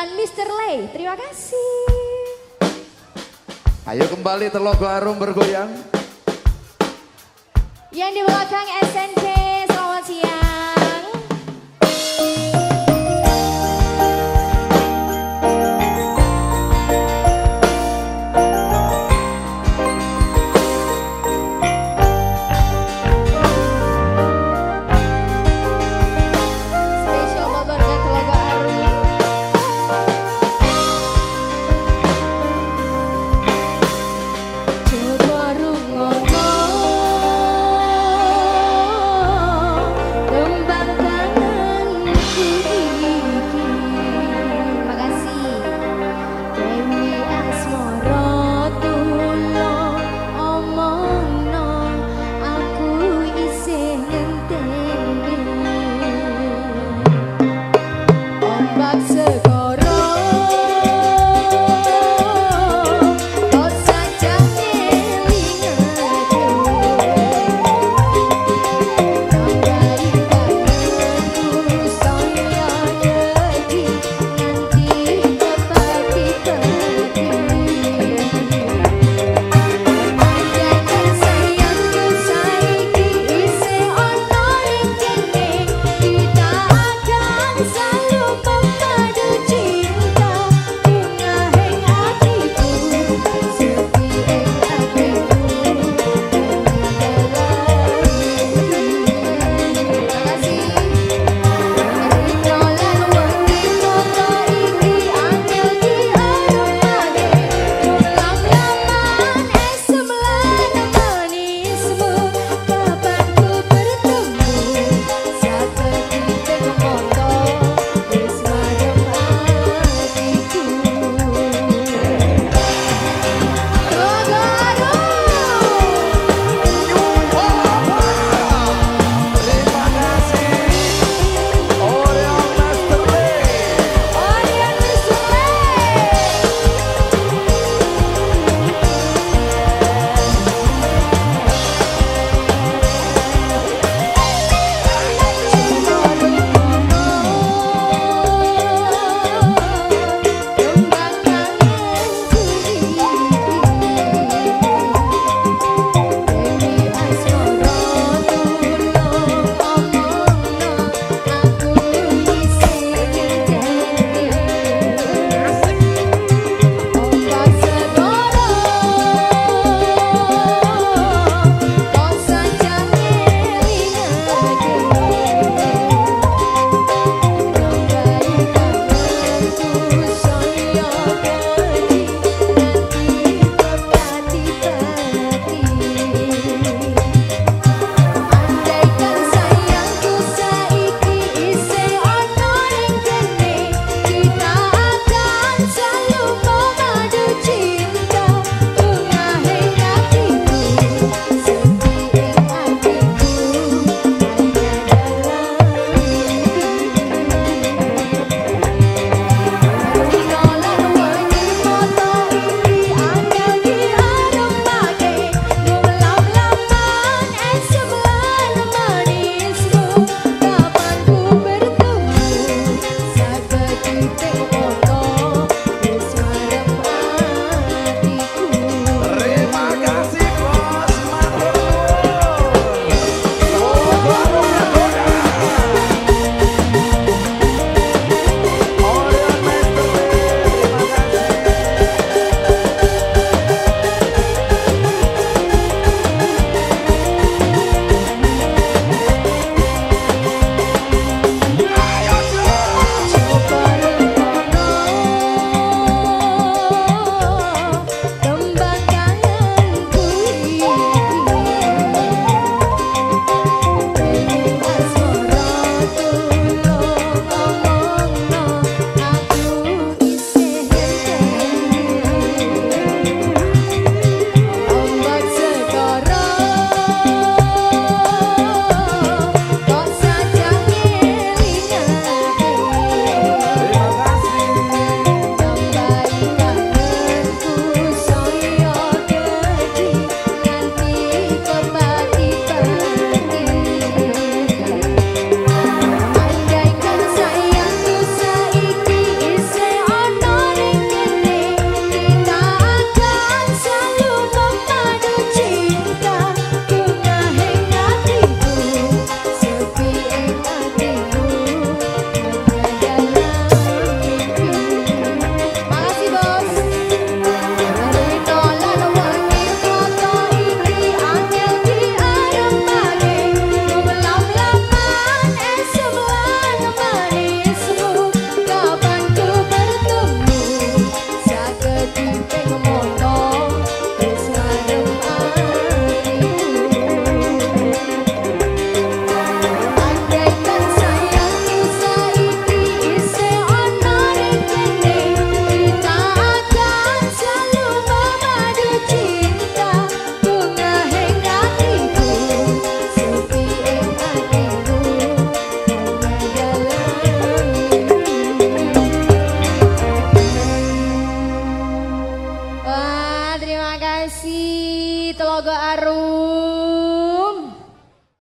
dan Mr. Lay. Terima kasih. Ayo kembali terlogo arum bergoyang. Yang di belakang SNB.